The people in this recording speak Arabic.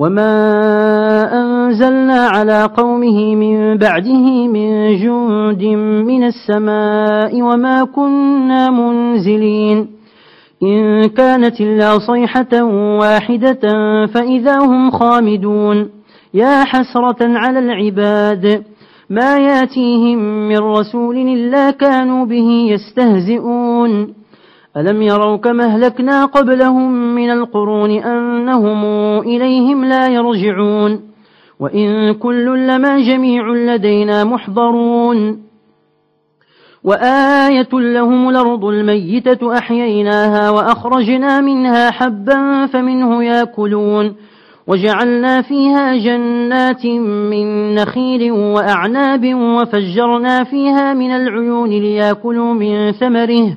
وما أنزلنا على قومه من بعده من جند من السماء وما كنا منزلين إن كانت إلا صيحة واحدة فإذا هم خامدون يا حسرة على العباد ما ياتيهم من رسول إلا كانوا به يستهزئون ألم يروا كما أهلكنا قبلهم من القرون أنهم إليهم لا يرجعون وإن كل لما جميع لدينا محضرون وآية لهم الأرض الميتة أحييناها وأخرجنا منها حبا فمنه يأكلون وجعلنا فيها جنات من نخيل وأعناب وفجرنا فيها من العيون ليأكلوا من ثمره